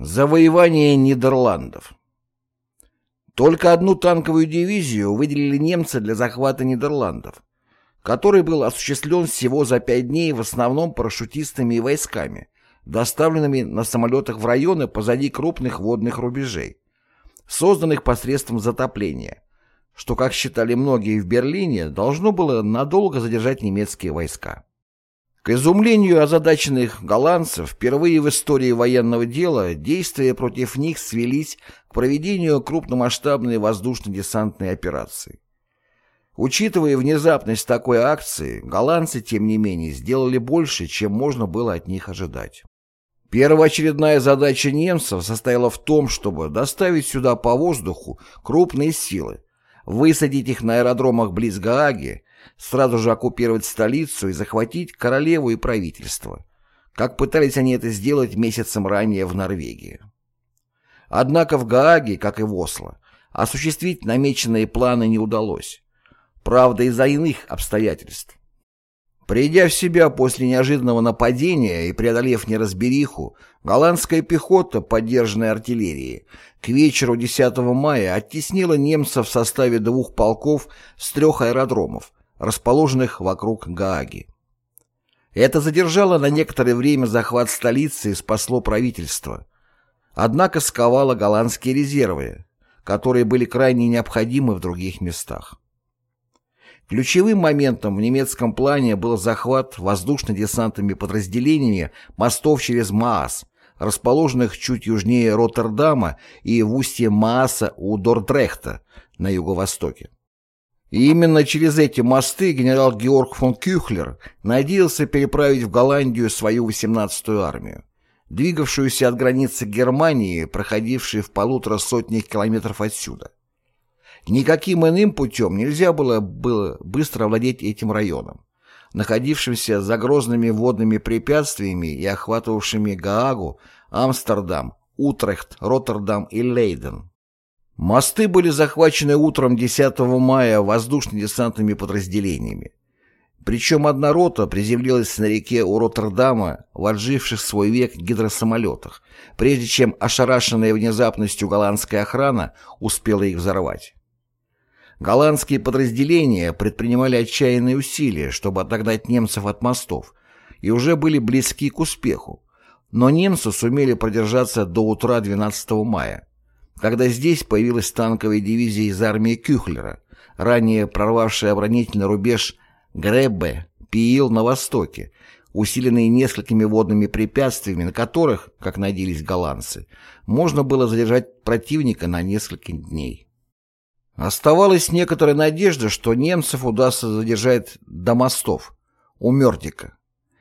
Завоевание Нидерландов Только одну танковую дивизию выделили немцы для захвата Нидерландов, который был осуществлен всего за пять дней в основном парашютистами и войсками, доставленными на самолетах в районы позади крупных водных рубежей, созданных посредством затопления, что, как считали многие в Берлине, должно было надолго задержать немецкие войска. К изумлению озадаченных голландцев, впервые в истории военного дела действия против них свелись к проведению крупномасштабной воздушно-десантной операции. Учитывая внезапность такой акции, голландцы, тем не менее, сделали больше, чем можно было от них ожидать. Первоочередная задача немцев состояла в том, чтобы доставить сюда по воздуху крупные силы, высадить их на аэродромах близ Гааги, сразу же оккупировать столицу и захватить королеву и правительство, как пытались они это сделать месяцем ранее в Норвегии. Однако в Гааге, как и в Осло, осуществить намеченные планы не удалось. Правда, из-за иных обстоятельств. Придя в себя после неожиданного нападения и преодолев неразбериху, голландская пехота, поддержанная артиллерией, к вечеру 10 мая оттеснила немцев в составе двух полков с трех аэродромов, расположенных вокруг Гааги. Это задержало на некоторое время захват столицы и спасло правительство. Однако сковало голландские резервы, которые были крайне необходимы в других местах. Ключевым моментом в немецком плане был захват воздушно-десантными подразделениями мостов через Маас, расположенных чуть южнее Роттердама и в устье Мааса у Дордрехта на юго-востоке. И именно через эти мосты генерал Георг фон Кюхлер надеялся переправить в Голландию свою 18-ю армию, двигавшуюся от границы Германии, проходившей в полутора сотнях километров отсюда. Никаким иным путем нельзя было, было быстро овладеть этим районом, находившимся за грозными водными препятствиями и охватывавшими Гаагу, Амстердам, Утрехт, Роттердам и Лейден. Мосты были захвачены утром 10 мая воздушно-десантными подразделениями. Причем одна рота приземлилась на реке у Роттердама в отживших свой век гидросамолетах, прежде чем ошарашенная внезапностью голландская охрана успела их взорвать. Голландские подразделения предпринимали отчаянные усилия, чтобы отогнать немцев от мостов, и уже были близки к успеху. Но немцы сумели продержаться до утра 12 мая, когда здесь появилась танковая дивизия из армии Кюхлера, ранее прорвавшая оборонительный рубеж Греббе, Пиил на востоке, усиленные несколькими водными препятствиями, на которых, как надеялись голландцы, можно было задержать противника на несколько дней. Оставалась некоторая надежда, что немцев удастся задержать до мостов, у Мёрдика,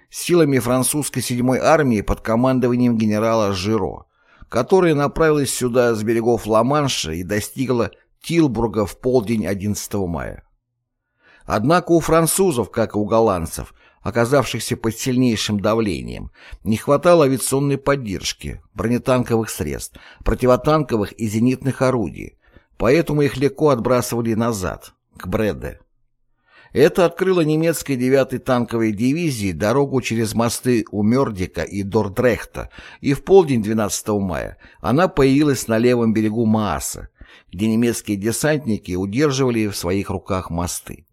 силами французской 7-й армии под командованием генерала Жиро, которая направилась сюда с берегов Ла-Манша и достигла Тилбурга в полдень 11 мая. Однако у французов, как и у голландцев, оказавшихся под сильнейшим давлением, не хватало авиационной поддержки, бронетанковых средств, противотанковых и зенитных орудий, поэтому их легко отбрасывали назад, к Бреде. Это открыло немецкой 9-й танковой дивизии дорогу через мосты у Мёрдика и Дордрехта, и в полдень 12 мая она появилась на левом берегу Мааса, где немецкие десантники удерживали в своих руках мосты.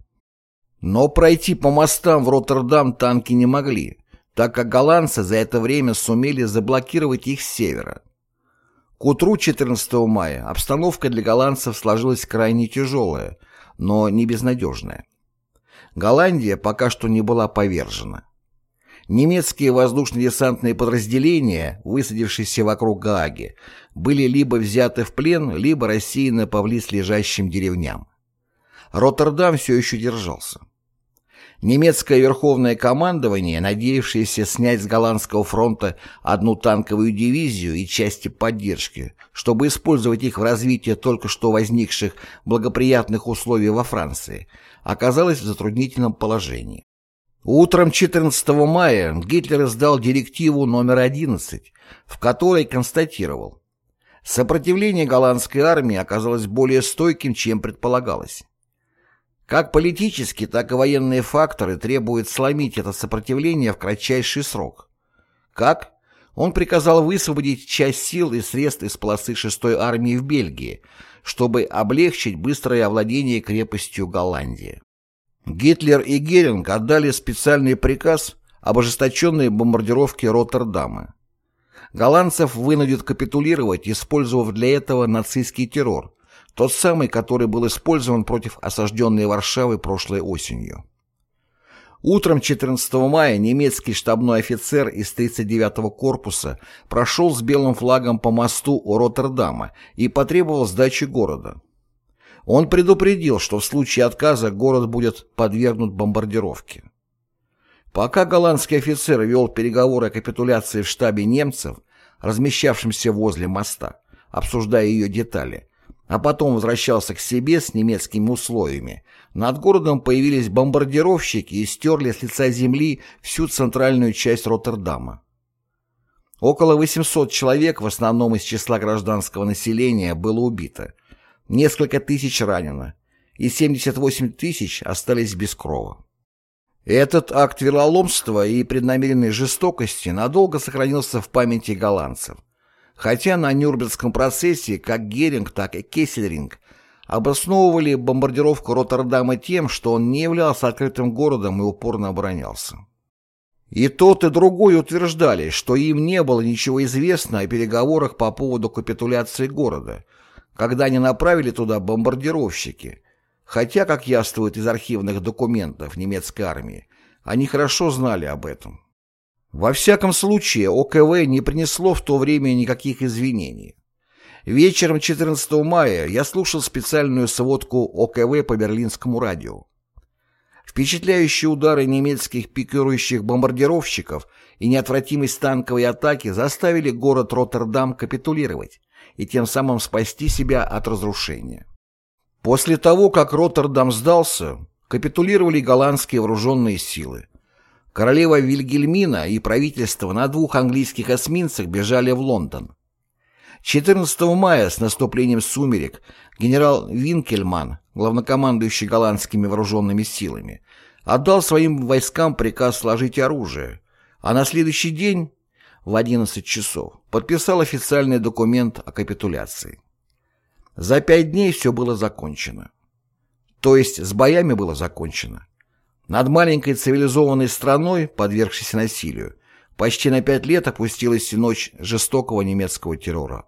Но пройти по мостам в Роттердам танки не могли, так как голландцы за это время сумели заблокировать их с севера. К утру 14 мая обстановка для голландцев сложилась крайне тяжелая, но не безнадежная. Голландия пока что не была повержена. Немецкие воздушно-десантные подразделения, высадившиеся вокруг Гааги, были либо взяты в плен, либо рассеяны по близлежащим деревням. Роттердам все еще держался. Немецкое верховное командование, надеявшееся снять с голландского фронта одну танковую дивизию и части поддержки, чтобы использовать их в развитии только что возникших благоприятных условий во Франции, оказалось в затруднительном положении. Утром 14 мая Гитлер издал директиву номер 11, в которой констатировал, сопротивление голландской армии оказалось более стойким, чем предполагалось. Как политические, так и военные факторы требуют сломить это сопротивление в кратчайший срок. Как? он приказал высвободить часть сил и средств из полосы 6-й армии в Бельгии, чтобы облегчить быстрое овладение крепостью Голландии. Гитлер и Геринг отдали специальный приказ об ожесточенной бомбардировке Роттердама. Голландцев вынудят капитулировать, использовав для этого нацистский террор, тот самый, который был использован против осажденной Варшавы прошлой осенью. Утром 14 мая немецкий штабной офицер из 39-го корпуса прошел с белым флагом по мосту у Роттердама и потребовал сдачи города. Он предупредил, что в случае отказа город будет подвергнут бомбардировке. Пока голландский офицер вел переговоры о капитуляции в штабе немцев, размещавшемся возле моста, обсуждая ее детали, а потом возвращался к себе с немецкими условиями, над городом появились бомбардировщики и стерли с лица земли всю центральную часть Роттердама. Около 800 человек, в основном из числа гражданского населения, было убито, несколько тысяч ранено, и 78 тысяч остались без крова. Этот акт вероломства и преднамеренной жестокости надолго сохранился в памяти голландцев, хотя на Нюрнбергском процессе как Геринг, так и Кессельринг обосновывали бомбардировку Роттердама тем, что он не являлся открытым городом и упорно оборонялся. И тот, и другой утверждали, что им не было ничего известно о переговорах по поводу капитуляции города, когда они направили туда бомбардировщики, хотя, как яствует из архивных документов немецкой армии, они хорошо знали об этом. Во всяком случае, ОКВ не принесло в то время никаких извинений. Вечером 14 мая я слушал специальную сводку ОКВ по берлинскому радио. Впечатляющие удары немецких пикирующих бомбардировщиков и неотвратимость танковой атаки заставили город Роттердам капитулировать и тем самым спасти себя от разрушения. После того, как Роттердам сдался, капитулировали голландские вооруженные силы. Королева Вильгельмина и правительство на двух английских эсминцах бежали в Лондон. 14 мая с наступлением сумерек генерал Винкельман, главнокомандующий голландскими вооруженными силами, отдал своим войскам приказ сложить оружие, а на следующий день в 11 часов подписал официальный документ о капитуляции. За пять дней все было закончено. То есть с боями было закончено. Над маленькой цивилизованной страной, подвергшейся насилию, почти на пять лет опустилась ночь жестокого немецкого террора.